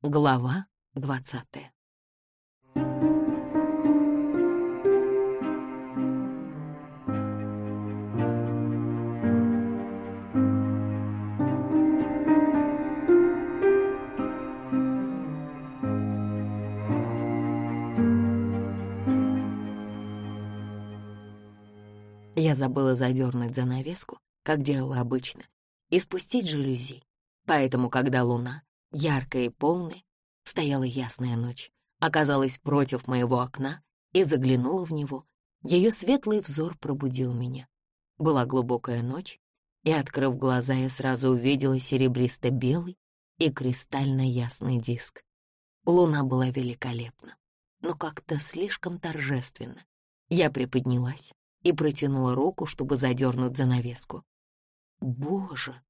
Глава двадцатая. Я забыла задернуть занавеску, как делала обычно, и спустить жалюзи. Поэтому, когда луна, яркая и полная, стояла ясная ночь, оказалась против моего окна и заглянула в него, ее светлый взор пробудил меня. Была глубокая ночь, и, открыв глаза, я сразу увидела серебристо-белый и кристально ясный диск. Луна была великолепна, но как-то слишком торжественно. Я приподнялась и протянула руку, чтобы задернуть занавеску. Боже,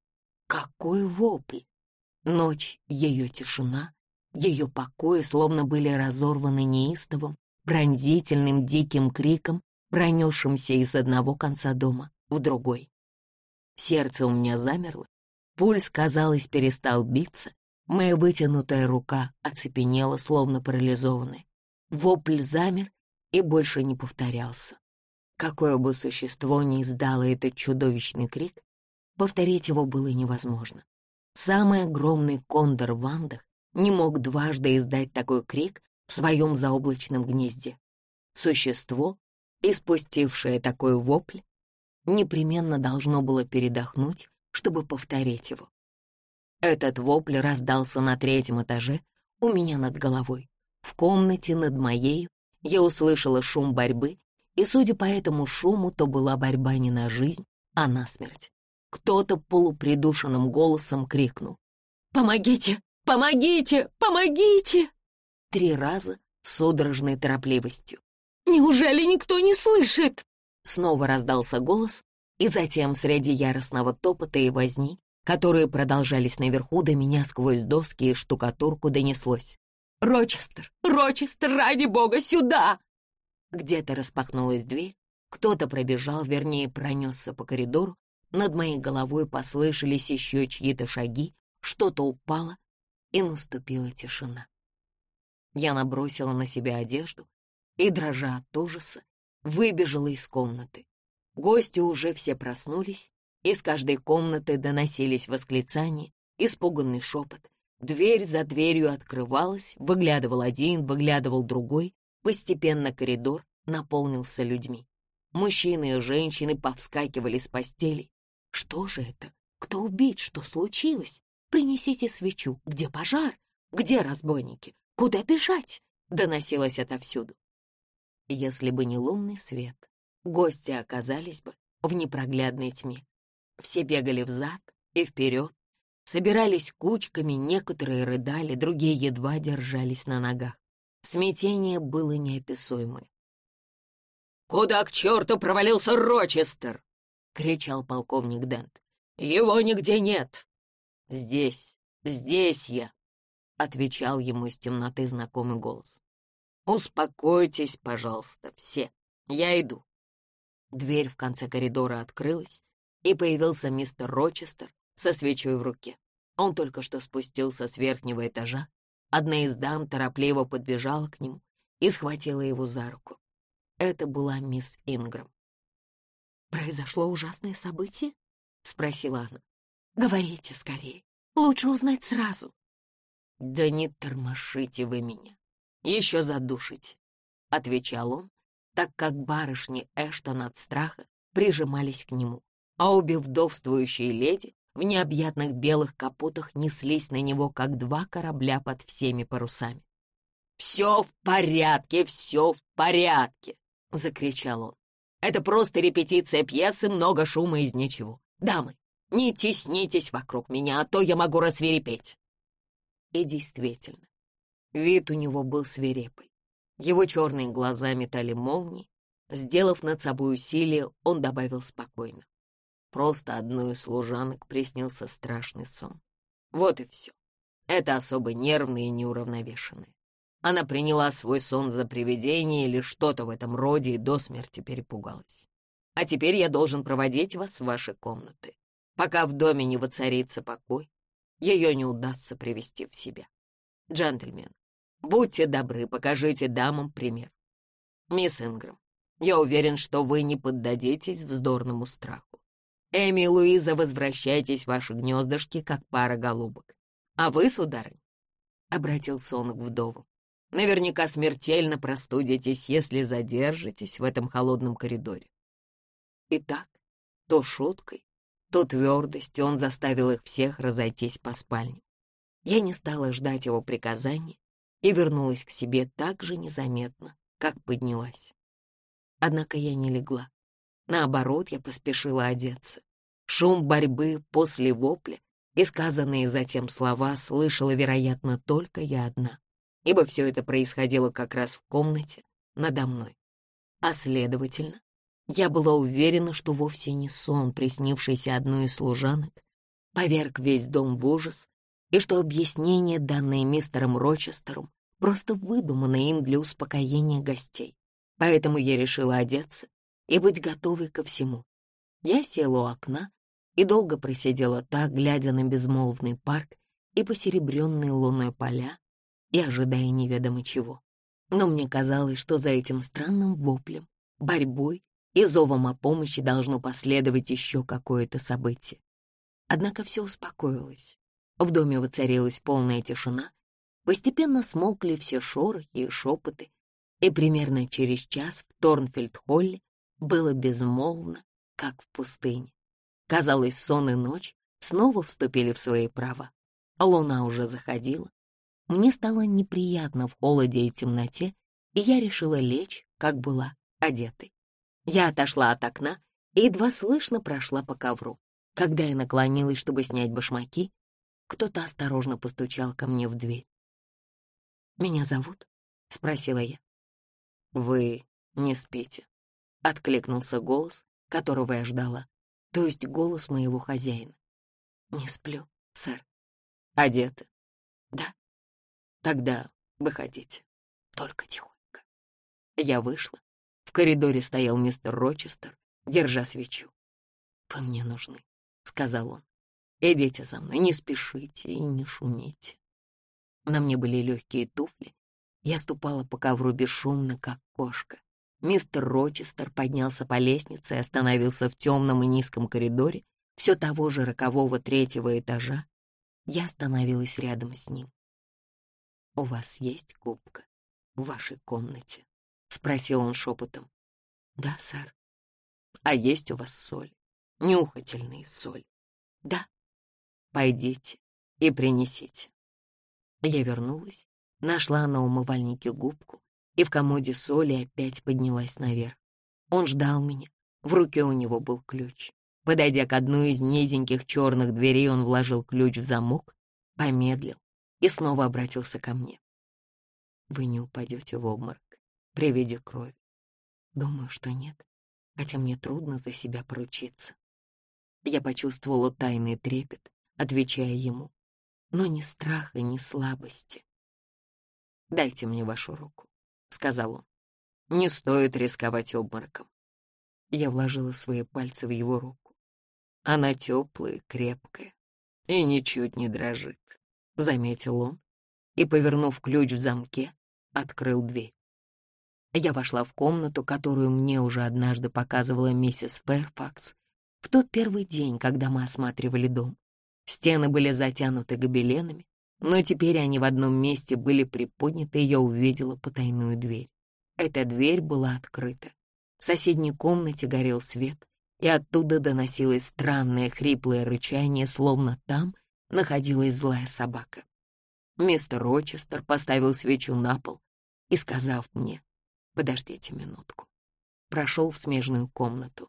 какой вопль! Ночь, ее тишина, ее покои словно были разорваны неистовым, пронзительным диким криком, пронесшимся из одного конца дома в другой. Сердце у меня замерло, пульс, казалось, перестал биться, моя вытянутая рука оцепенела, словно парализованная. Вопль замер и больше не повторялся. Какое бы существо ни издало этот чудовищный крик, повторить его было невозможно. Самый огромный кондор в Андах не мог дважды издать такой крик в своем заоблачном гнезде. Существо, испустившее такой вопль, непременно должно было передохнуть, чтобы повторить его. Этот вопль раздался на третьем этаже у меня над головой. В комнате над моею я услышала шум борьбы и, судя по этому шуму, то была борьба не на жизнь, а на смерть. Кто-то полупридушенным голосом крикнул. «Помогите! Помогите! Помогите!» Три раза с судорожной торопливостью. «Неужели никто не слышит?» Снова раздался голос, и затем среди яростного топота и возни, которые продолжались наверху, до меня сквозь доски и штукатурку донеслось. «Рочестер! Рочестер, ради бога, сюда!» Где-то распахнулась дверь, кто-то пробежал, вернее, пронесся по коридору, над моей головой послышались еще чьи-то шаги, что-то упало, и наступила тишина. Я набросила на себя одежду и, дрожа от ужаса, выбежала из комнаты. Гости уже все проснулись, из каждой комнаты доносились восклицания, испуганный шепот. Дверь за дверью открывалась, выглядывал один, выглядывал другой, Постепенно коридор наполнился людьми. Мужчины и женщины повскакивали с постелей. Что же это? Кто убит? Что случилось? Принесите свечу. Где пожар? Где разбойники? Куда бежать? Доносилось отовсюду. Если бы не лунный свет, гости оказались бы в непроглядной тьме. Все бегали взад и вперед, собирались кучками, некоторые рыдали, другие едва держались на ногах. Смятение было неописуемое. «Куда к черту провалился Рочестер?» — кричал полковник Дент. «Его нигде нет!» «Здесь, здесь я!» — отвечал ему из темноты знакомый голос. «Успокойтесь, пожалуйста, все. Я иду». Дверь в конце коридора открылась, и появился мистер Рочестер со свечой в руке. Он только что спустился с верхнего этажа Одна из дам торопливо подбежала к нему и схватила его за руку. Это была мисс Инграм. «Произошло ужасное событие?» — спросила она. «Говорите скорее. Лучше узнать сразу». «Да не тормошите вы меня. Еще задушите», — отвечал он, так как барышни Эштон от страха прижимались к нему, а обе вдовствующие леди в необъятных белых капотах неслись на него, как два корабля под всеми парусами. «Все в порядке, все в порядке!» — закричал он. «Это просто репетиция пьесы, много шума из ничего. Дамы, не теснитесь вокруг меня, а то я могу рассверепеть!» И действительно, вид у него был свирепый. Его черные глаза метали молнии. Сделав над собой усилие, он добавил спокойно. Просто одной из служанок приснился страшный сон. Вот и все. Это особо нервная и неуравновешенная. Она приняла свой сон за привидение или что-то в этом роде и до смерти перепугалась. А теперь я должен проводить вас в ваши комнаты. Пока в доме не воцарится покой, ее не удастся привести в себя. Джентльмен, будьте добры, покажите дамам пример. Мисс Ингрэм, я уверен, что вы не поддадитесь вздорному страху. Эми и Луиза, возвращайтесь в ваши гнездышки, как пара голубок. А вы, сударынь, — обратился он к вдову, — наверняка смертельно простудитесь, если задержитесь в этом холодном коридоре. Итак, то шуткой, то твердостью он заставил их всех разойтись по спальне. Я не стала ждать его приказания и вернулась к себе так же незаметно, как поднялась. Однако я не легла. Наоборот, я поспешила одеться. Шум борьбы после вопля и сказанные затем слова слышала, вероятно, только я одна, ибо все это происходило как раз в комнате надо мной. А следовательно, я была уверена, что вовсе не сон, приснившийся одной из служанок, поверг весь дом в ужас, и что объяснение, данное мистером Рочестером, просто выдумано им для успокоения гостей. Поэтому я решила одеться и быть готовой ко всему. Я села у окна и долго просидела так, глядя на безмолвный парк и посеребренные лунные поля, и ожидая неведомо чего. Но мне казалось, что за этим странным воплем, борьбой и зовом о помощи должно последовать еще какое-то событие. Однако все успокоилось. В доме воцарилась полная тишина, постепенно смолкли все шорохи и шепоты, и примерно через час в Торнфельд-холле было безмолвно, как в пустыне. Казалось, сон и ночь снова вступили в свои права. Луна уже заходила. Мне стало неприятно в холоде и темноте, и я решила лечь, как была, одетой. Я отошла от окна и едва слышно прошла по ковру. Когда я наклонилась, чтобы снять башмаки, кто-то осторожно постучал ко мне в дверь. «Меня зовут?» — спросила я. «Вы не спите», — откликнулся голос, которого я ждала, то есть голос моего хозяина. «Не сплю, сэр». «Одеты?» «Да». «Тогда выходите, только тихонько». Я вышла. В коридоре стоял мистер Рочестер, держа свечу. «Вы мне нужны», — сказал он. «Идите за мной, не спешите и не шумите». На мне были легкие туфли, я ступала по ковру бесшумно, как кошка. Мистер Рочестер поднялся по лестнице и остановился в темном и низком коридоре все того же рокового третьего этажа. Я остановилась рядом с ним. «У вас есть губка в вашей комнате?» — спросил он шепотом. «Да, сэр». «А есть у вас соль? Нюхательные соль?» «Да». «Пойдите и принесите». Я вернулась Нашла на умывальнике губку и в комоде соли опять поднялась наверх. Он ждал меня. В руке у него был ключ. Подойдя к одной из низеньких черных дверей, он вложил ключ в замок, помедлил и снова обратился ко мне. «Вы не упадете в обморок при виде крови?» «Думаю, что нет, хотя мне трудно за себя поручиться». Я почувствовала тайный трепет, отвечая ему, но ни страха, ни слабости. «Дайте мне вашу руку», — сказал он. «Не стоит рисковать обмороком». Я вложила свои пальцы в его руку. Она теплая, крепкая и ничуть не дрожит, — заметил он, и, повернув ключ в замке, открыл дверь. Я вошла в комнату, которую мне уже однажды показывала миссис Фэрфакс в тот первый день, когда мы осматривали дом. Стены были затянуты гобеленами, но теперь они в одном месте были приподняты, и я увидела потайную дверь. Эта дверь была открыта. В соседней комнате горел свет, и оттуда доносилось странное хриплое рычание, словно там находилась злая собака. Мистер Рочестер поставил свечу на пол и, сказав мне «Подождите минутку», прошел в смежную комнату.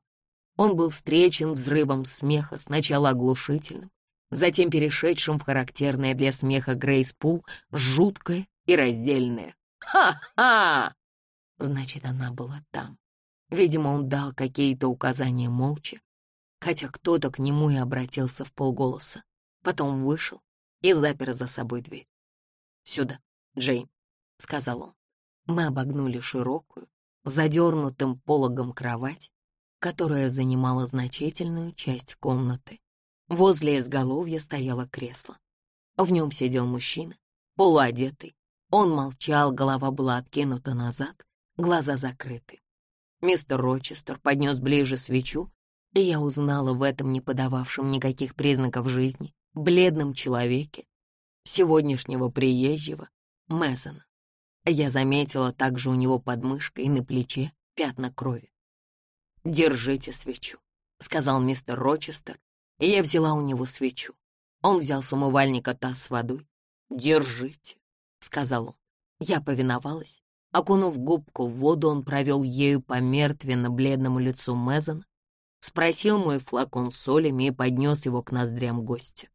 Он был встречен взрывом смеха, сначала оглушительным, затем перешедшим в характерное для смеха Грейс Пул жуткое и раздельное. «Ха-ха!» Значит, она была там. Видимо, он дал какие-то указания молча, хотя кто-то к нему и обратился в полголоса. Потом вышел и запер за собой дверь. «Сюда, Джейн», — сказал он. Мы обогнули широкую, задернутым пологом кровать, которая занимала значительную часть комнаты. Возле изголовья стояло кресло. В нем сидел мужчина, полуодетый. Он молчал, голова была откинута назад, глаза закрыты. Мистер Рочестер поднес ближе свечу, и я узнала в этом не подававшем никаких признаков жизни, бледном человеке, сегодняшнего приезжего, Мэзона. Я заметила также у него под мышкой и на плече пятна крови. «Держите свечу», — сказал мистер Рочестер, и я взяла у него свечу. Он взял с умывальника таз с водой. «Держите», — сказал он. Я повиновалась. Окунув губку в воду, он провел ею по мертвенно-бледному лицу Мэзона, спросил мой флакон с солями и поднес его к ноздрям гостя.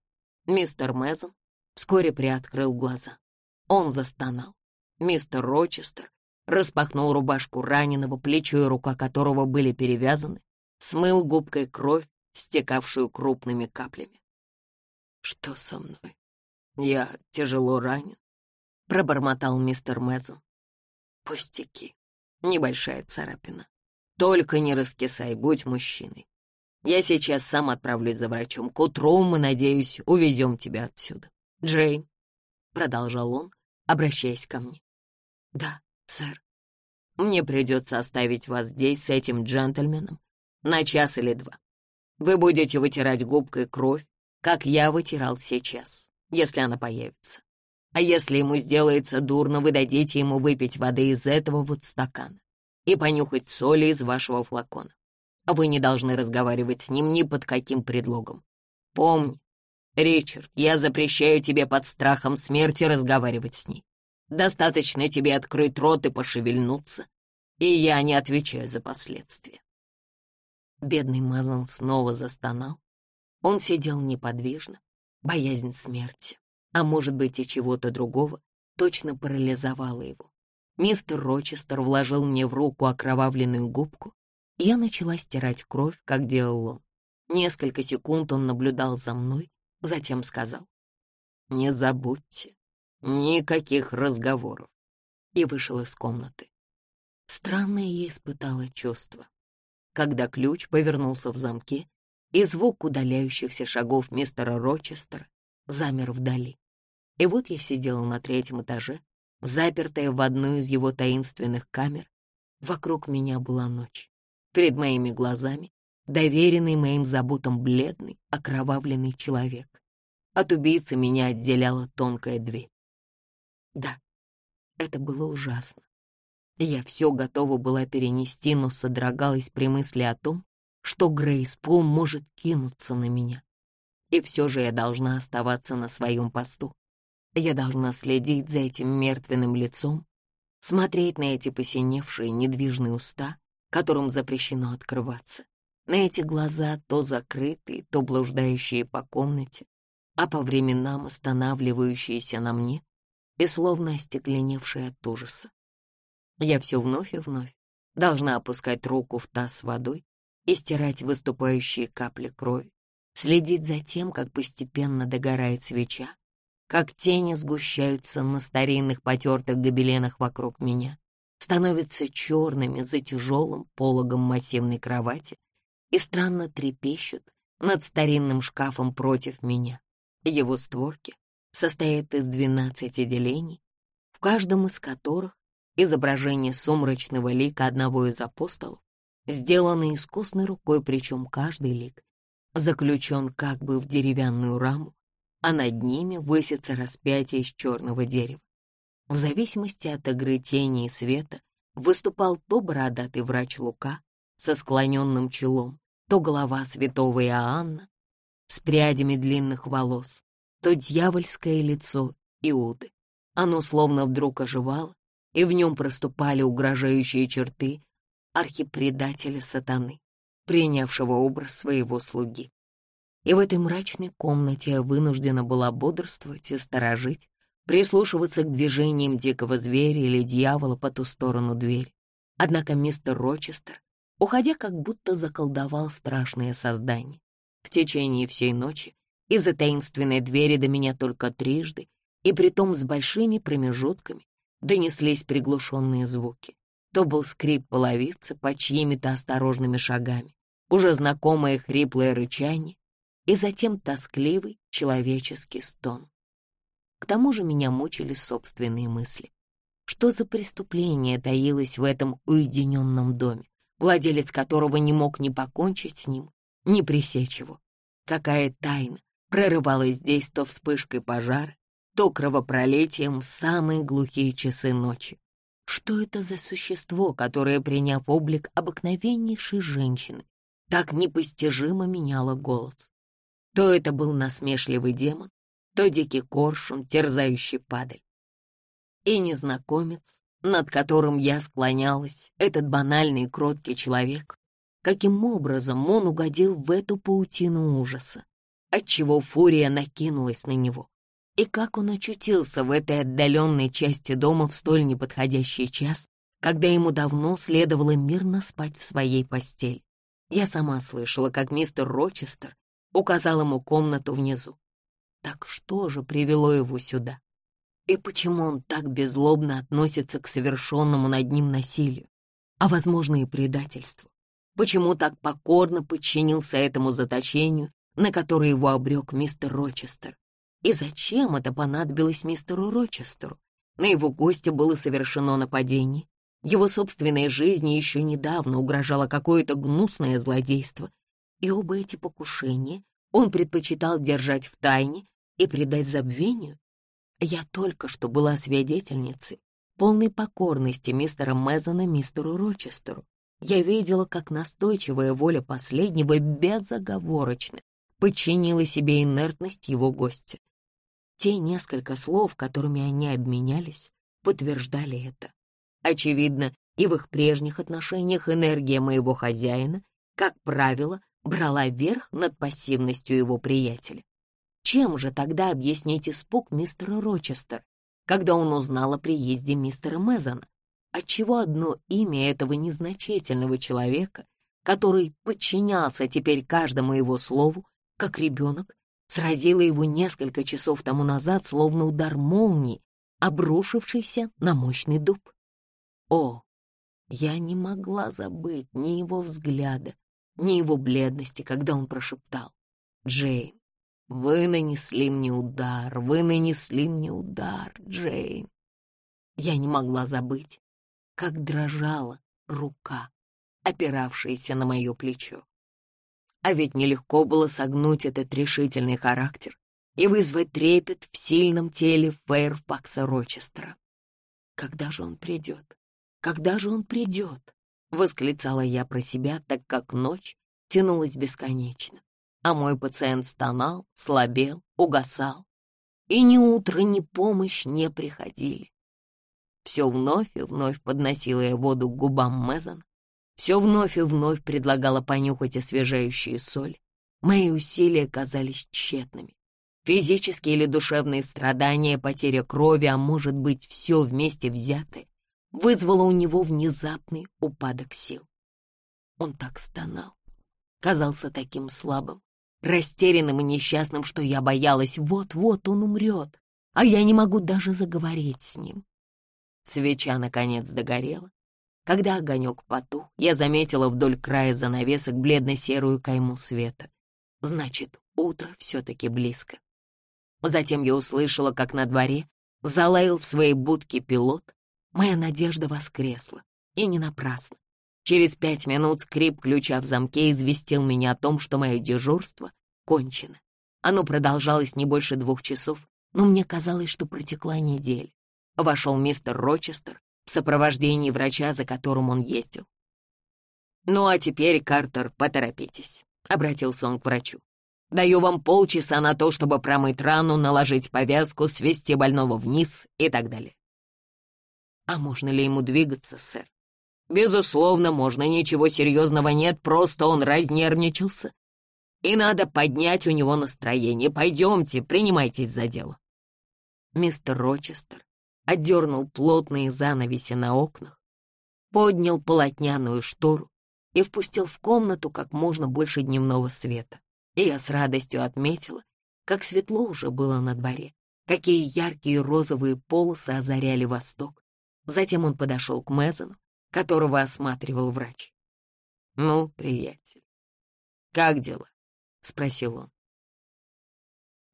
Мистер Мэзон вскоре приоткрыл глаза. Он застонал. Мистер Рочестер распахнул рубашку раненого, плечо и рука которого были перевязаны, смыл губкой кровь, стекавшую крупными каплями. «Что со мной? Я тяжело ранен», — пробормотал мистер Мэдсон. «Пустяки, небольшая царапина. Только не раскисай, будь мужчиной. Я сейчас сам отправлюсь за врачом. К утру мы, надеюсь, увезем тебя отсюда. Джейн», — продолжал он, обращаясь ко мне. «Да, сэр. Мне придется оставить вас здесь с этим джентльменом на час или два. Вы будете вытирать губкой кровь, как я вытирал сейчас, если она появится. А если ему сделается дурно, вы дадите ему выпить воды из этого вот стакана и понюхать соли из вашего флакона. Вы не должны разговаривать с ним ни под каким предлогом. Помни, Ричард, я запрещаю тебе под страхом смерти разговаривать с ней. Достаточно тебе открыть рот и пошевельнуться, и я не отвечаю за последствия. Бедный Мазан снова застонал. Он сидел неподвижно, боязнь смерти, а может быть и чего-то другого, точно парализовала его. Мистер Рочестер вложил мне в руку окровавленную губку, я начала стирать кровь, как делал он. Несколько секунд он наблюдал за мной, затем сказал, «Не забудьте, Никаких разговоров. И вышел из комнаты. Странное я испытала чувство. Когда ключ повернулся в замке, и звук удаляющихся шагов мистера Рочестера замер вдали. И вот я сидела на третьем этаже, запертая в одну из его таинственных камер. Вокруг меня была ночь. Перед моими глазами доверенный моим заботам бледный, окровавленный человек. От убийцы меня отделяла тонкая дверь. Да, это было ужасно. Я все готова была перенести, но содрогалась при мысли о том, что Грейс Пол может кинуться на меня. И все же я должна оставаться на своем посту. Я должна следить за этим мертвенным лицом, смотреть на эти посиневшие недвижные уста, которым запрещено открываться, на эти глаза, то закрытые, то блуждающие по комнате, а по временам останавливающиеся на мне и словно остекленевшая от ужаса. Я все вновь и вновь должна опускать руку в таз с водой и стирать выступающие капли крови, следить за тем, как постепенно догорает свеча, как тени сгущаются на старинных потертых гобеленах вокруг меня, становятся черными за тяжелым пологом массивной кровати и странно трепещут над старинным шкафом против меня. Его створки состоит из двенадцати делений, в каждом из которых изображение сумрачного лика одного из апостолов, сделанное искусной рукой, причем каждый лик заключен как бы в деревянную раму, а над ними высится распятие из черного дерева. В зависимости от игры тени и света выступал то бородатый врач Лука со склоненным челом, то голова святого Иоанна с прядями длинных волос, то дьявольское лицо Иуды. Оно словно вдруг оживало, и в нем проступали угрожающие черты архипредателя сатаны, принявшего образ своего слуги. И в этой мрачной комнате я вынуждена была бодрствовать и сторожить, прислушиваться к движениям дикого зверя или дьявола по ту сторону двери. Однако мистер Рочестер, уходя, как будто заколдовал страшное создание. В течение всей ночи из-за таинственной двери до меня только трижды, и притом с большими промежутками, донеслись приглушенные звуки. То был скрип половицы под чьими-то осторожными шагами, уже знакомое хриплое рычание, и затем тоскливый человеческий стон. К тому же меня мучили собственные мысли. Что за преступление таилось в этом уединенном доме, владелец которого не мог ни покончить с ним, ни пресечь его? Какая тайна прорывалась здесь то вспышкой пожара, то кровопролитием в самые глухие часы ночи? Что это за существо, которое, приняв облик обыкновеннейшей женщины, так непостижимо меняло голос? То это был насмешливый демон, то дикий коршун, терзающий падаль. И незнакомец, над которым я склонялась, этот банальный и кроткий человек, каким образом он угодил в эту паутину ужаса, отчего фурия накинулась на него, и как он очутился в этой отдаленной части дома в столь неподходящий час, когда ему давно следовало мирно спать в своей постели. Я сама слышала, как мистер Рочестер указал ему комнату внизу. Так что же привело его сюда? И почему он так беззлобно относится к совершенному над ним насилию, а, возможно, и предательству? Почему так покорно подчинился этому заточению, на которое его обрек мистер Рочестер? И зачем это понадобилось мистеру Рочестеру? На его гостя было совершено нападение. Его собственной жизни еще недавно угрожало какое-то гнусное злодейство. И оба эти покушения он предпочитал держать в тайне, и предать забвению? Я только что была свидетельницей полной покорности мистера Мезона мистеру Рочестеру. Я видела, как настойчивая воля последнего безоговорочно подчинила себе инертность его гостя. Те несколько слов, которыми они обменялись, подтверждали это. Очевидно, и в их прежних отношениях энергия моего хозяина, как правило, брала верх над пассивностью его приятеля. Чем же тогда объяснить испуг мистера Рочестер, когда он узнал о приезде мистера Мезона? Отчего одно имя этого незначительного человека, который подчинялся теперь каждому его слову, как ребенок, сразило его несколько часов тому назад, словно удар молнии, обрушившийся на мощный дуб? О, я не могла забыть ни его взгляда, ни его бледности, когда он прошептал. «Джейн, вы нанесли мне удар, вы нанесли мне удар, Джейн. Я не могла забыть, как дрожала рука, опиравшаяся на мое плечо. А ведь нелегко было согнуть этот решительный характер и вызвать трепет в сильном теле Фэйрфакса Рочестера. «Когда же он придет? Когда же он придет?» — восклицала я про себя, так как ночь тянулась бесконечно а мой пациент стонал, слабел, угасал. И ни утро, ни помощь не приходили. Все вновь и вновь подносила я воду к губам Мезон, все вновь и вновь предлагала понюхать освежающие соль. Мои усилия казались тщетными. Физические или душевные страдания, потеря крови, а может быть, все вместе взятое, вызвало у него внезапный упадок сил. Он так стонал, казался таким слабым, растерянным и несчастным, что я боялась, вот-вот он умрет, а я не могу даже заговорить с ним. Свеча, наконец, догорела. Когда огонек потух, я заметила вдоль края занавесок бледно-серую кайму света. Значит, утро все-таки близко. Затем я услышала, как на дворе залаял в своей будке пилот. Моя надежда воскресла, и не напрасно. Через пять минут скрип ключа в замке известил меня о том, что мое дежурство кончено. Оно продолжалось не больше двух часов, но мне казалось, что протекла неделя. Вошел мистер Рочестер в сопровождении врача, за которым он ездил. «Ну а теперь, Картер, поторопитесь», — обратился он к врачу. «Даю вам полчаса на то, чтобы промыть рану, наложить повязку, свести больного вниз и так далее». «А можно ли ему двигаться, сэр?» Безусловно, можно, ничего серьезного нет, просто он разнервничался. И надо поднять у него настроение. Пойдемте, принимайтесь за дело. Мистер Рочестер отдернул плотные занавеси на окнах, поднял полотняную штору и впустил в комнату как можно больше дневного света. И я с радостью отметила, как светло уже было на дворе, какие яркие розовые полосы озаряли восток. Затем он подошел к Мезону которого осматривал врач. «Ну, приятель, как дела?» — спросил он.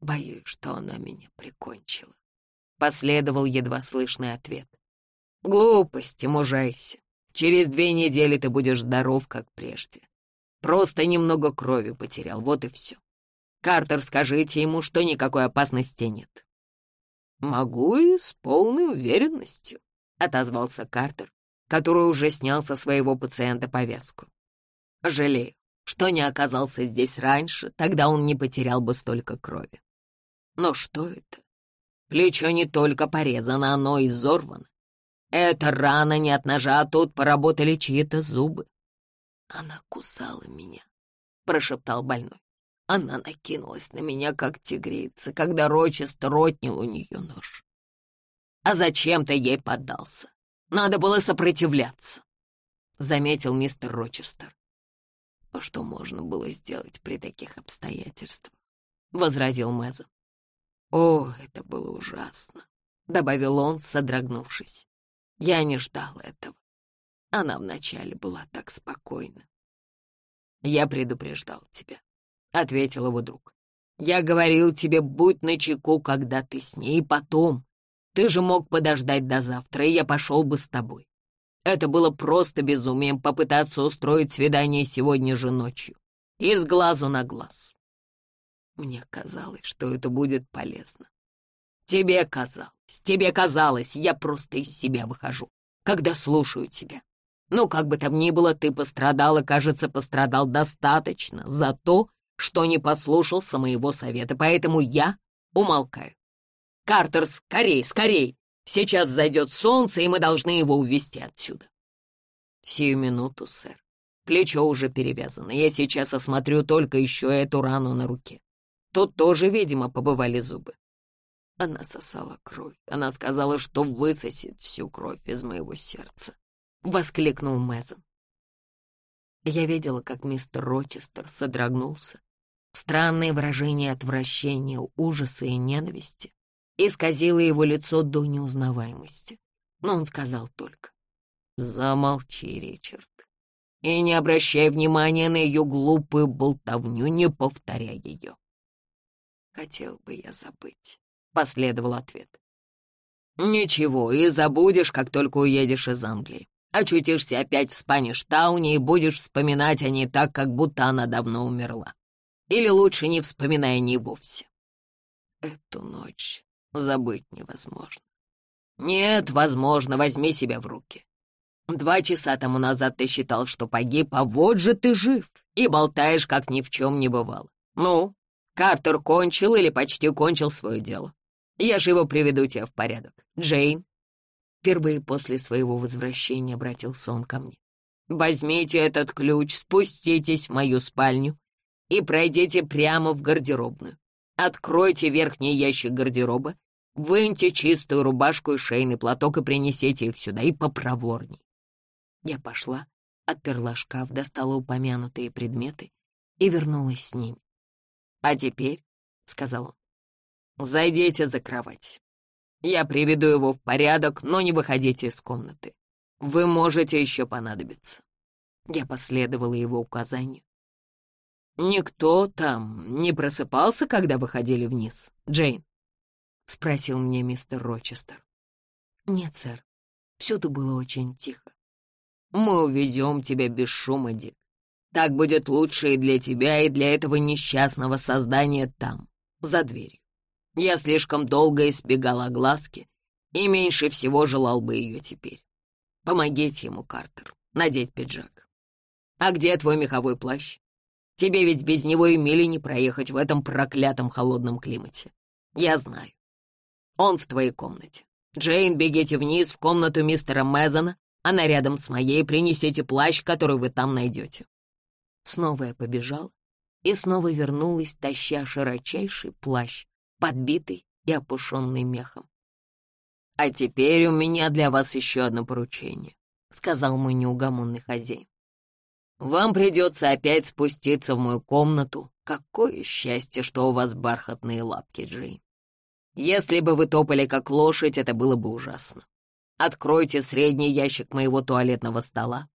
«Боюсь, что она меня прикончила», Последовал едва слышный ответ. Глупости, мужайся. Через две недели ты будешь здоров, как прежде. Просто немного крови потерял, вот и все. Картер, скажите ему, что никакой опасности нет. «Могу и с полной уверенностью», — отозвался Картер, который уже снял со своего пациента повязку. «Жалею, что не оказался здесь раньше, тогда он не потерял бы столько крови. Но что это? Плечо не только порезано, оно изорвано. Это рана не от ножа, а тут поработали чьи-то зубы. Она кусала меня, — прошептал больной. Она накинулась на меня, как тигрица, когда Рочестер отнял у нее нож. А зачем ты ей поддался? Надо было сопротивляться, — заметил мистер Рочестер. «А что можно было сделать при таких обстоятельствах? — возразил Мэзон. «О, это было ужасно», — добавил он, содрогнувшись. «Я не ждал этого. Она вначале была так спокойна». «Я предупреждал тебя», — ответил его друг. «Я говорил тебе, будь начеку, когда ты с ней, и потом. Ты же мог подождать до завтра, и я пошел бы с тобой. Это было просто безумием попытаться устроить свидание сегодня же ночью. Из глазу на глаз. Мне казалось, что это будет полезно. Тебе казалось, тебе казалось, я просто из себя выхожу, когда слушаю тебя. Ну, как бы там ни было, ты пострадал и, кажется, пострадал достаточно за то, что не послушался моего совета, поэтому я умолкаю. Картер, скорей, скорей! Сейчас зайдет солнце, и мы должны его увезти отсюда. Сию минуту, сэр. Плечо уже перевязано. Я сейчас осмотрю только еще эту рану на руке. Тут тоже, видимо, побывали зубы. Она сосала кровь. Она сказала, что высосет всю кровь из моего сердца. Воскликнул Мэзон. Я видела, как мистер Рочестер содрогнулся. Странное выражение отвращения, ужаса и ненависти исказило его лицо до неузнаваемости. Но он сказал только «Замолчи, Ричард, и не обращай внимания на ее глупую болтовню, не повторяй ее». «Хотел бы я забыть», — последовал ответ. «Ничего, и забудешь, как только уедешь из Англии. Очутишься опять в Спаниш-тауне и будешь вспоминать о ней так, как будто она давно умерла. Или лучше не вспоминая о ней вовсе. Эту ночь забыть невозможно. Нет, возможно, возьми себя в руки. Два часа тому назад ты считал, что погиб, а вот же ты жив и болтаешь, как ни в чем не бывало. Ну, Картер кончил или почти кончил свое дело. Я его приведу тебя в порядок. Джейн. Впервые после своего возвращения обратился он ко мне. Возьмите этот ключ, спуститесь в мою спальню и пройдите прямо в гардеробную. Откройте верхний ящик гардероба, выньте чистую рубашку и шейный платок и принесите их сюда, и попроворней. Я пошла, отперла шкаф, достала упомянутые предметы и вернулась с ними. «А теперь», — сказал он, — «зайдите за кровать. Я приведу его в порядок, но не выходите из комнаты. Вы можете еще понадобиться». Я последовала его указанию. «Никто там не просыпался, когда выходили вниз, Джейн?» — спросил мне мистер Рочестер. «Нет, сэр, всюду было очень тихо. Мы увезем тебя без шума, Дик. Так будет лучше и для тебя, и для этого несчастного создания там, за дверью. Я слишком долго избегал огласки и меньше всего желал бы ее теперь. Помогите ему, Картер, надеть пиджак. А где твой меховой плащ? Тебе ведь без него и мили не проехать в этом проклятом холодном климате. Я знаю. Он в твоей комнате. Джейн, бегите вниз в комнату мистера Мезона. Она рядом с моей. Принесите плащ, который вы там найдете. Снова я побежал и снова вернулась, таща широчайший плащ, подбитый и опушенный мехом. «А теперь у меня для вас еще одно поручение», — сказал мой неугомонный хозяин. «Вам придется опять спуститься в мою комнату. Какое счастье, что у вас бархатные лапки, Джейн. Если бы вы топали как лошадь, это было бы ужасно. Откройте средний ящик моего туалетного стола.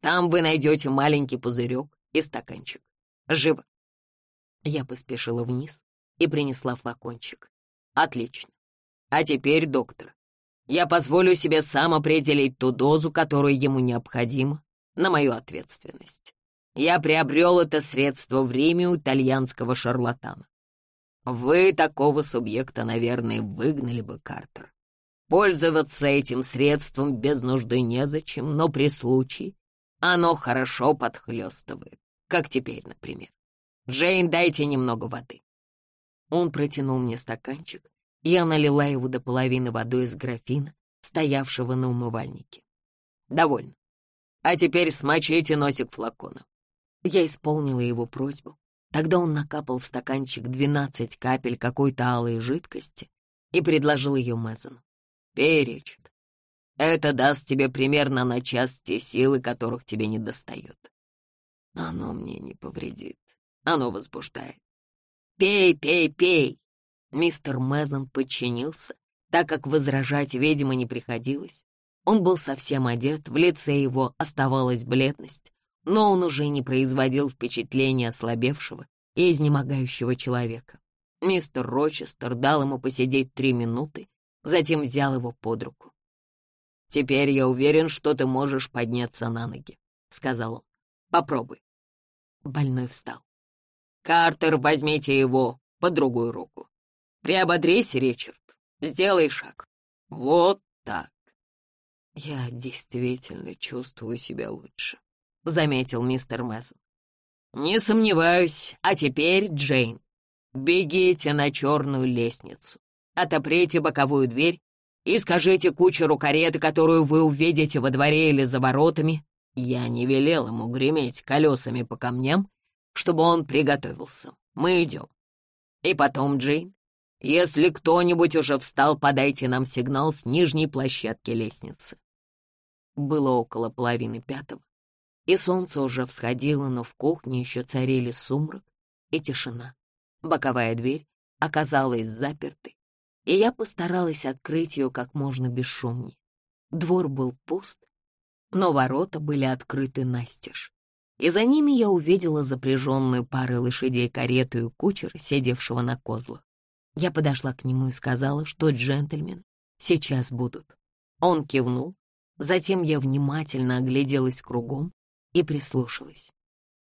Там вы найдете маленький пузырек, и стаканчик. Живо!» Я поспешила вниз и принесла флакончик. «Отлично. А теперь, доктор, я позволю себе сам определить ту дозу, которая ему необходима, на мою ответственность. Я приобрел это средство в Риме у итальянского шарлатана. Вы такого субъекта, наверное, выгнали бы, Картер. Пользоваться этим средством без нужды незачем, но при случае оно хорошо подхлестывает, как теперь, например. Джейн, дайте немного воды. Он протянул мне стаканчик, я налила его до половины водой из графина, стоявшего на умывальнике. Довольно. А теперь смочите носик флакона. Я исполнила его просьбу. Тогда он накапал в стаканчик двенадцать капель какой-то алой жидкости и предложил ее Мэзону. «Пей, Ричард. Это даст тебе примерно на час те силы, которых тебе не достает. Оно мне не повредит. Оно возбуждает. Пей, пей, пей!» Мистер Мэзон подчинился, так как возражать, видимо, не приходилось. Он был совсем одет, в лице его оставалась бледность, но он уже не производил впечатления ослабевшего и изнемогающего человека. Мистер Рочестер дал ему посидеть три минуты, затем взял его под руку. «Теперь я уверен, что ты можешь подняться на ноги», — сказал он. «Попробуй». Больной встал. «Картер, возьмите его по другую руку. Приободрись, Ричард, сделай шаг. Вот так». «Я действительно чувствую себя лучше», — заметил мистер Мэсон. «Не сомневаюсь. А теперь, Джейн, бегите на черную лестницу, отоприте боковую дверь и скажите кучеру кареты, которую вы увидите во дворе или за воротами, я не велел ему греметь колесами по камням, чтобы он приготовился. Мы идем. И потом, Джейн, если кто-нибудь уже встал, подайте нам сигнал с нижней площадки лестницы. Было около половины пятого, и солнце уже всходило, но в кухне еще царили сумрак и тишина. Боковая дверь оказалась запертой, и я постаралась открыть ее как можно бесшумнее. Двор был пуст, но ворота были открыты настежь, и за ними я увидела запряженную парой лошадей карету и кучера, сидевшего на козлах. Я подошла к нему и сказала, что джентльмен сейчас будут. Он кивнул, затем я внимательно огляделась кругом и прислушалась.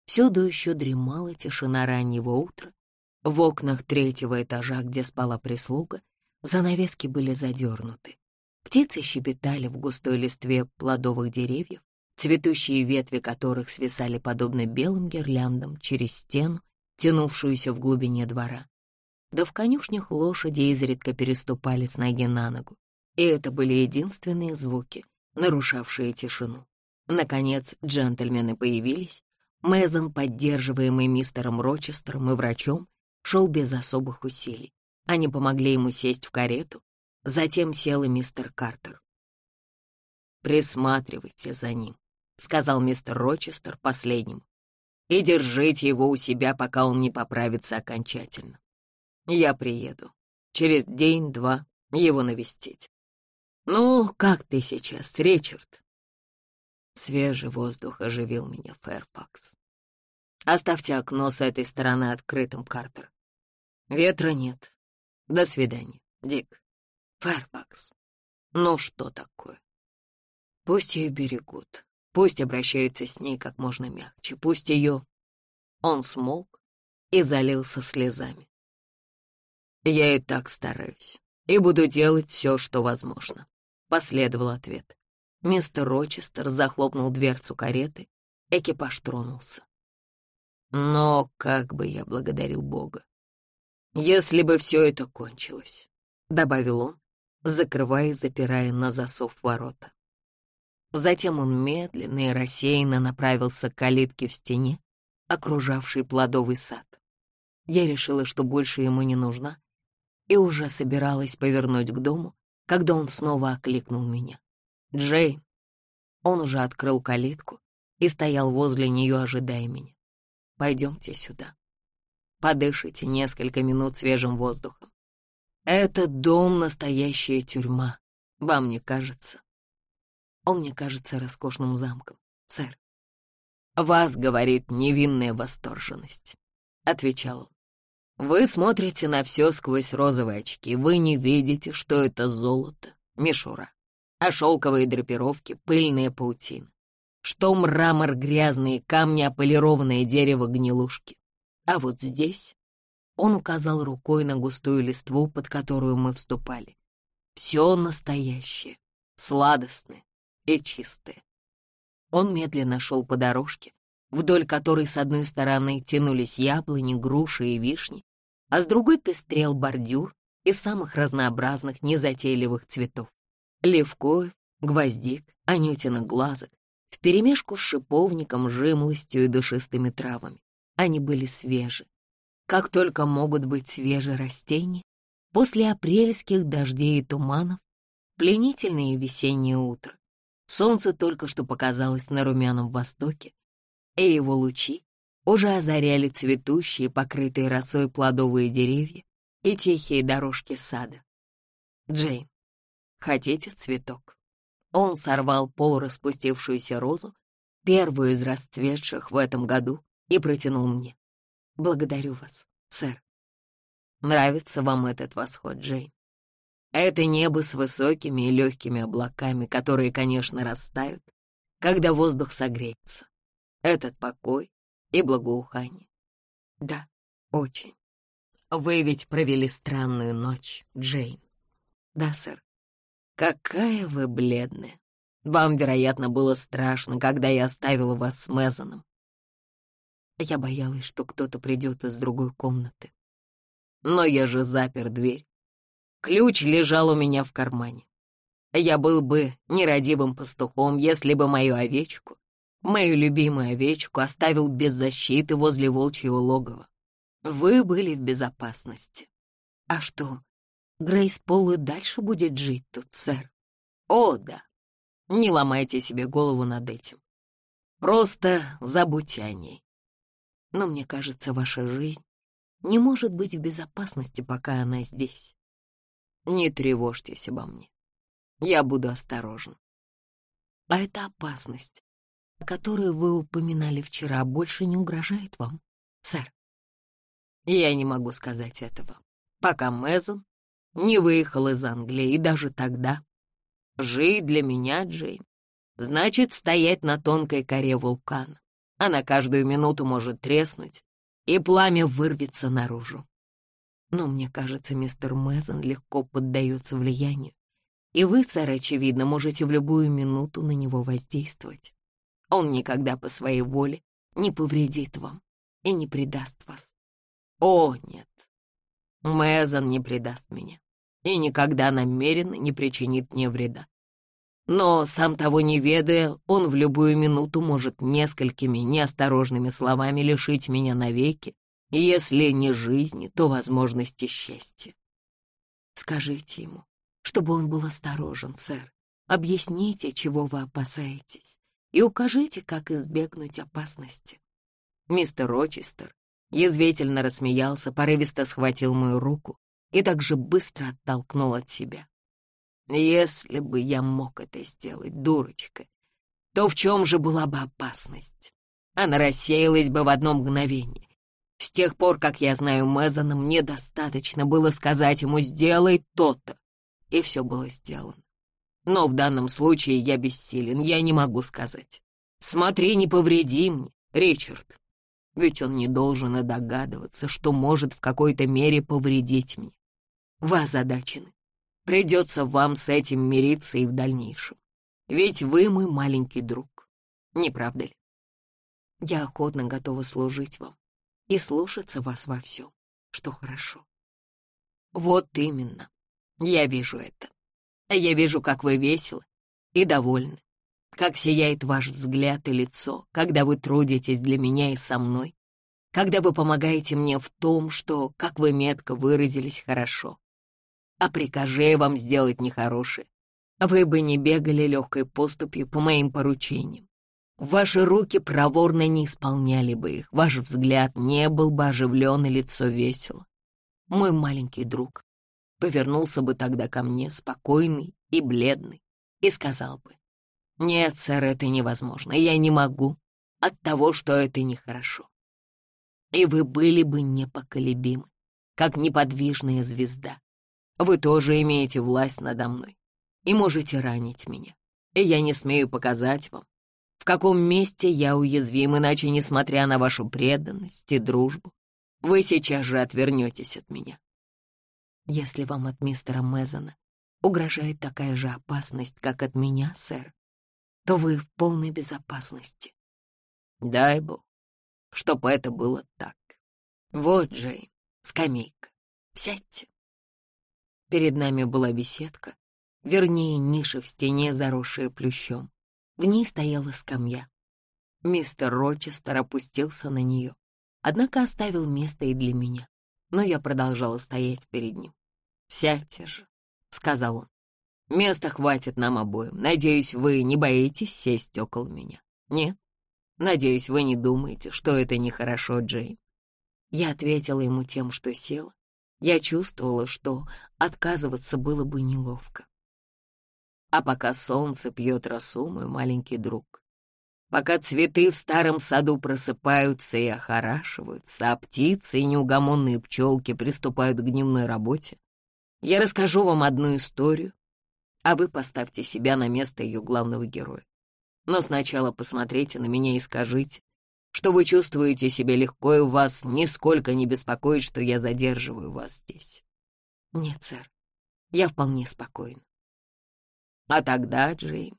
Всюду еще дремала тишина раннего утра. В окнах третьего этажа, где спала прислуга, занавески были задернуты. Птицы щебетали в густой листве плодовых деревьев, цветущие ветви которых свисали подобно белым гирляндам через стену, тянувшуюся в глубине двора. Да в конюшнях лошади изредка переступали с ноги на ногу, и это были единственные звуки, нарушавшие тишину. Наконец джентльмены появились. Мэзон, поддерживаемый мистером Рочестером и врачом, шел без особых усилий. Они помогли ему сесть в карету. Затем сел и мистер Картер. «Присматривайте за ним», — сказал мистер Рочестер последним, «и держите его у себя, пока он не поправится окончательно. Я приеду. Через день-два его навестить. Ну, как ты сейчас, Ричард?» Свежий воздух оживил меня, Фэрфакс. Оставьте окно с этой стороны открытым, Картер. Ветра нет. До свидания, Дик. Фэрфакс. Ну что такое? Пусть ее берегут. Пусть обращаются с ней как можно мягче. Пусть ее... Он смолк и залился слезами. Я и так стараюсь. И буду делать все, что возможно. Последовал ответ. Мистер Рочестер захлопнул дверцу кареты, экипаж тронулся. Но как бы я благодарил Бога, если бы все это кончилось, — добавил он, закрывая и запирая на засов ворота. Затем он медленно и рассеянно направился к калитке в стене, окружавшей плодовый сад. Я решила, что больше ему не нужна, и уже собиралась повернуть к дому, когда он снова окликнул меня. «Джейн!» Он уже открыл калитку и стоял возле нее, ожидая меня. «Пойдемте сюда. Подышите несколько минут свежим воздухом. Этот дом — настоящая тюрьма, вам не кажется?» Он мне кажется роскошным замком, сэр. «Вас, — говорит, — невинная восторженность», — отвечал он. Вы смотрите на все сквозь розовые очки. Вы не видите, что это золото, мишура, а шелковые драпировки — пыльные паутины, что мрамор — грязные камни, а полированное дерево — гнилушки. А вот здесь он указал рукой на густую листву, под которую мы вступали. Все настоящее, сладостное и чистое. Он медленно шел по дорожке, вдоль которой с одной стороны тянулись яблони, груши и вишни, а с другой пестрел бордюр из самых разнообразных незатейливых цветов. Левкоев, гвоздик, анютиных глазок, вперемешку с шиповником, жимлостью и душистыми травами. Они были свежи. Как только могут быть свежие растения, после апрельских дождей и туманов, пленительное весеннее утро. Солнце только что показалось на румяном востоке, и его лучи уже озаряли цветущие, покрытые росой плодовые деревья и тихие дорожки сада. Джейн, хотите цветок? Он сорвал полураспустившуюся розу, первую из расцветших в этом году, и протянул мне. Благодарю вас, сэр. Нравится вам этот восход, Джейн? Это небо с высокими и легкими облаками, которые, конечно, растают, когда воздух согреется. Этот покой, и благоухание. Да, очень. Вы ведь провели странную ночь, Джейн. Да, сэр. Какая вы бледная. Вам, вероятно, было страшно, когда я оставила вас с Мезоном. Я боялась, что кто-то придет из другой комнаты. Но я же запер дверь. Ключ лежал у меня в кармане. Я был бы нерадивым пастухом, если бы мою овечку Мою любимую овечку оставил без защиты возле волчьего логова. Вы были в безопасности. А что, Грейс Пол и дальше будет жить тут, сэр? О, да. Не ломайте себе голову над этим. Просто забудьте о ней. Но мне кажется, ваша жизнь не может быть в безопасности, пока она здесь. Не тревожьтесь обо мне. Я буду осторожен. А это опасность, которую вы упоминали вчера, больше не угрожает вам, сэр? Я не могу сказать этого, пока Мэзон не выехал из Англии, и даже тогда. Жить для меня, Джейн, значит стоять на тонкой коре вулкана. Она каждую минуту может треснуть, и пламя вырвется наружу. Но мне кажется, мистер Мэзон легко поддается влиянию, и вы, сэр, очевидно, можете в любую минуту на него воздействовать. Он никогда по своей воле не повредит вам и не предаст вас. О, нет, Мэзон не предаст меня и никогда намеренно не причинит мне вреда. Но, сам того не ведая, он в любую минуту может несколькими неосторожными словами лишить меня навеки, если не жизни, то возможности счастья. Скажите ему, чтобы он был осторожен, сэр. Объясните, чего вы опасаетесь и укажите, как избегнуть опасности. Мистер Рочестер язвительно рассмеялся, порывисто схватил мою руку и так же быстро оттолкнул от себя. Если бы я мог это сделать, дурочка, то в чем же была бы опасность? Она рассеялась бы в одно мгновение. С тех пор, как я знаю Мэзона, мне достаточно было сказать ему «сделай то-то», и все было сделано. Но в данном случае я бессилен, я не могу сказать. Смотри, не повреди мне, Ричард. Ведь он не должен и догадываться, что может в какой-то мере повредить мне. Вы озадачены. Придется вам с этим мириться и в дальнейшем. Ведь вы мой маленький друг, не правда ли? Я охотно готова служить вам и слушаться вас во всем, что хорошо. Вот именно, я вижу это. Я вижу, как вы веселы и довольны, как сияет ваш взгляд и лицо, когда вы трудитесь для меня и со мной, когда вы помогаете мне в том, что, как вы метко выразились, хорошо. А прикажи я вам сделать нехорошее, вы бы не бегали легкой поступью по моим поручениям. Ваши руки проворно не исполняли бы их, ваш взгляд не был бы оживлен и лицо весело. Мой маленький друг, повернулся бы тогда ко мне, спокойный и бледный, и сказал бы, «Нет, сэр, это невозможно, я не могу от того, что это нехорошо». И вы были бы непоколебимы, как неподвижная звезда. Вы тоже имеете власть надо мной и можете ранить меня. И я не смею показать вам, в каком месте я уязвим, иначе, несмотря на вашу преданность и дружбу, вы сейчас же отвернетесь от меня. Если вам от мистера Мезона угрожает такая же опасность, как от меня, сэр, то вы в полной безопасности. Дай бог, чтоб это было так. Вот, Джейн, скамейка. Сядьте. Перед нами была беседка, вернее, ниша в стене, заросшая плющом. В ней стояла скамья. Мистер Рочестер опустился на нее, однако оставил место и для меня, но я продолжала стоять перед ним. «Сядьте же», — сказал он. «Места хватит нам обоим. Надеюсь, вы не боитесь сесть около меня. Нет? Надеюсь, вы не думаете, что это нехорошо, Джейн». Я ответила ему тем, что села. Я чувствовала, что отказываться было бы неловко. А пока солнце пьет росу, мой маленький друг, пока цветы в старом саду просыпаются и охорашиваются, а птицы и неугомонные пчелки приступают к дневной работе, я расскажу вам одну историю, а вы поставьте себя на место ее главного героя. Но сначала посмотрите на меня и скажите, что вы чувствуете себя легко, и у вас нисколько не беспокоит, что я задерживаю вас здесь. Нет, сэр, я вполне спокоен. А тогда, Джейн,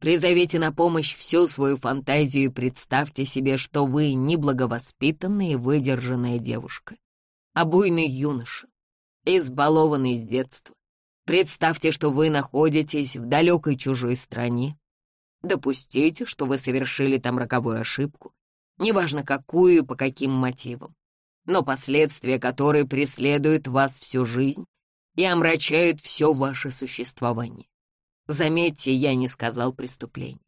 призовите на помощь всю свою фантазию и представьте себе, что вы неблаговоспитанная и выдержанная девушка, а буйный юноша, избалованный с детства. Представьте, что вы находитесь в далекой чужой стране. Допустите, что вы совершили там роковую ошибку, неважно какую и по каким мотивам, но последствия которой преследуют вас всю жизнь и омрачают все ваше существование. Заметьте, я не сказал преступление.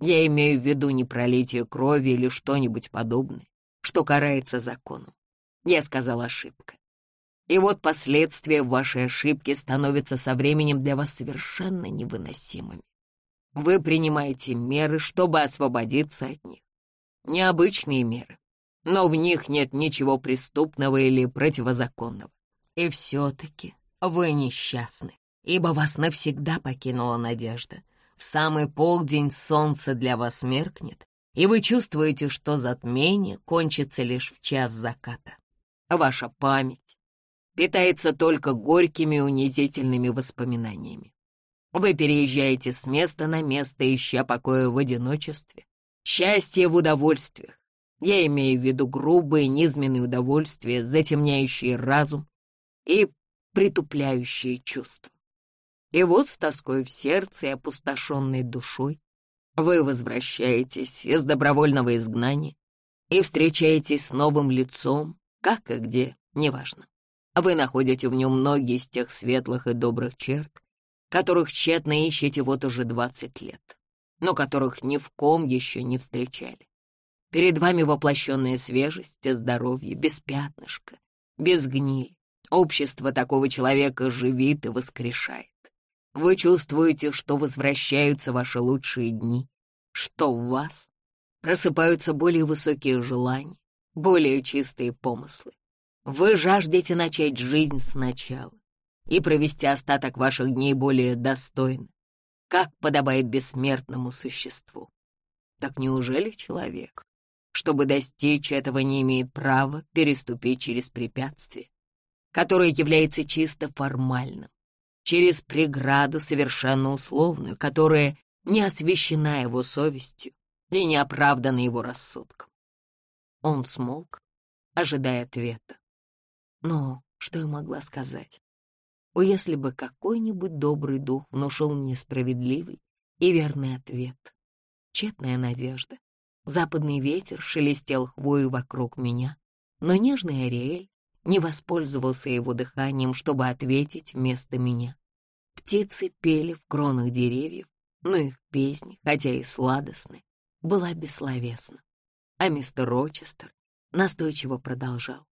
Я имею в виду не пролитие крови или что-нибудь подобное, что карается законом. Я сказал ошибка. И вот последствия вашей ошибки становятся со временем для вас совершенно невыносимыми. Вы принимаете меры, чтобы освободиться от них. Необычные меры, но в них нет ничего преступного или противозаконного. И все-таки вы несчастны ибо вас навсегда покинула надежда. В самый полдень солнце для вас меркнет, и вы чувствуете, что затмение кончится лишь в час заката. Ваша память питается только горькими унизительными воспоминаниями. Вы переезжаете с места на место, ища покоя в одиночестве, счастье в удовольствиях. Я имею в виду грубые, низменные удовольствия, затемняющие разум и притупляющие чувства. И вот с тоской в сердце и опустошенной душой вы возвращаетесь из добровольного изгнания и встречаетесь с новым лицом, как и где, неважно. Вы находите в нем многие из тех светлых и добрых черт, которых тщетно ищете вот уже двадцать лет, но которых ни в ком еще не встречали. Перед вами воплощенная свежесть здоровье, без пятнышка, без гнили. Общество такого человека живит и воскрешает. Вы чувствуете, что возвращаются ваши лучшие дни, что в вас просыпаются более высокие желания, более чистые помыслы. Вы жаждете начать жизнь сначала и провести остаток ваших дней более достойно, как подобает бессмертному существу. Так неужели человек, чтобы достичь этого, не имеет права переступить через препятствие, которое является чисто формальным, через преграду совершенно условную, которая не освящена его совестью и не оправдана его рассудком. Он смолк, ожидая ответа. Но что я могла сказать? О, если бы какой-нибудь добрый дух внушил мне справедливый и верный ответ. Тщетная надежда. Западный ветер шелестел хвою вокруг меня, но нежный Ариэль не воспользовался его дыханием, чтобы ответить вместо меня. Птицы пели в кронах деревьев, но их песни, хотя и сладостны, была бессловесна. А мистер Рочестер настойчиво продолжал.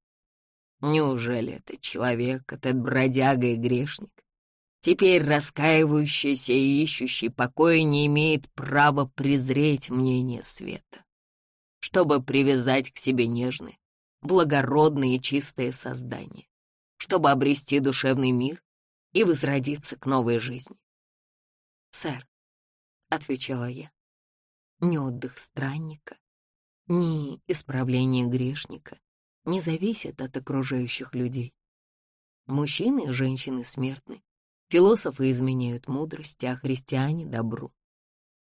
Неужели этот человек, этот бродяга и грешник, теперь раскаивающийся и ищущий покоя, не имеет права презреть мнение света, чтобы привязать к себе нежное, благородное и чистое создание, чтобы обрести душевный мир и возродиться к новой жизни. «Сэр», — отвечала я, — «ни отдых странника, ни исправление грешника не зависят от окружающих людей. Мужчины и женщины смертны, философы изменяют мудрости, а христиане — добру.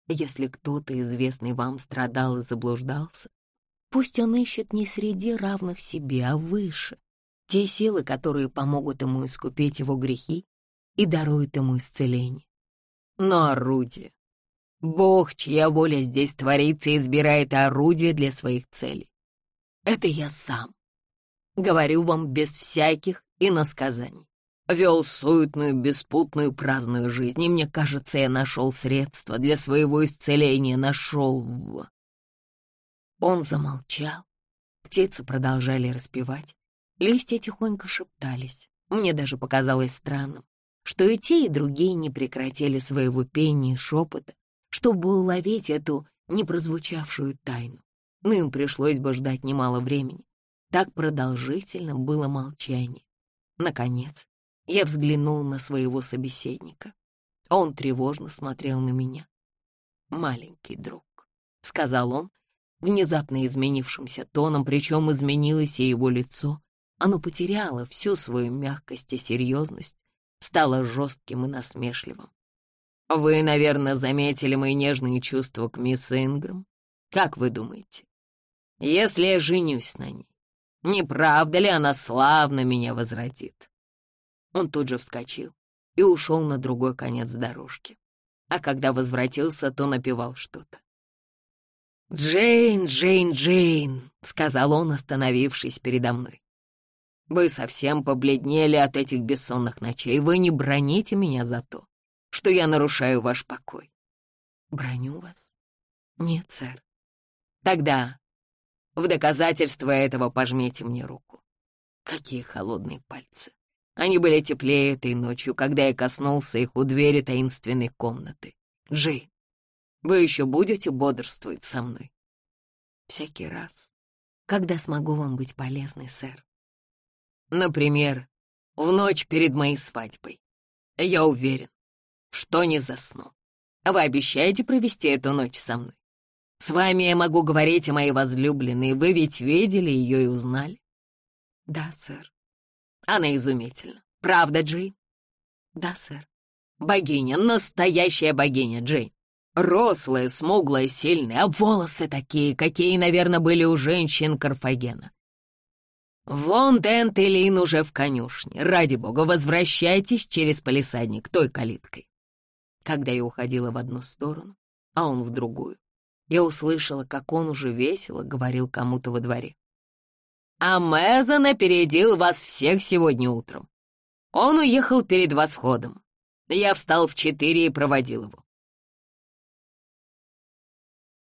Если кто-то, известный вам, страдал и заблуждался, пусть он ищет не среди равных себе, а выше, те силы, которые помогут ему искупить его грехи и даруют ему исцеление. Но орудие. Бог, чья воля здесь творится, избирает орудие для своих целей. Это я сам. Говорю вам без всяких иносказаний. Вел суетную, беспутную, праздную жизнь, и мне кажется, я нашел средства для своего исцеления, нашел. Он замолчал. Птицы продолжали распевать. Листья тихонько шептались. Мне даже показалось странным, что и те, и другие не прекратили своего пения и шепота, чтобы уловить эту непрозвучавшую тайну. Но им пришлось бы ждать немало времени. Так продолжительно было молчание. Наконец, я взглянул на своего собеседника. Он тревожно смотрел на меня. «Маленький друг», — сказал он, внезапно изменившимся тоном, причем изменилось и его лицо. Оно потеряло всю свою мягкость и серьезность, стало жестким и насмешливым. «Вы, наверное, заметили мои нежные чувства к мисс Ингрэм. Как вы думаете, если я женюсь на ней, не правда ли она славно меня возродит?» Он тут же вскочил и ушел на другой конец дорожки. А когда возвратился, то напевал что-то. «Джейн, Джейн, Джейн», — сказал он, остановившись передо мной. «Вы совсем побледнели от этих бессонных ночей. Вы не броните меня за то, что я нарушаю ваш покой». «Броню вас?» «Нет, сэр». «Тогда в доказательство этого пожмите мне руку». Какие холодные пальцы. Они были теплее этой ночью, когда я коснулся их у двери таинственной комнаты. Джей, вы еще будете бодрствовать со мной? Всякий раз, когда смогу вам быть полезной, сэр. Например, в ночь перед моей свадьбой. Я уверен, что не засну. Вы обещаете провести эту ночь со мной? С вами я могу говорить о моей возлюбленной, вы ведь видели ее и узнали? Да, сэр. Она изумительна. Правда, Джейн? Да, сэр. Богиня, настоящая богиня, Джейн. Рослая, смуглая, сильная, а волосы такие, какие, наверное, были у женщин Карфагена. Вон Дент и Лин уже в конюшне. Ради бога, возвращайтесь через палисадник той калиткой. Когда я уходила в одну сторону, а он в другую, я услышала, как он уже весело говорил кому-то во дворе. А Мэзон опередил вас всех сегодня утром. Он уехал перед восходом. Я встал в четыре и проводил его.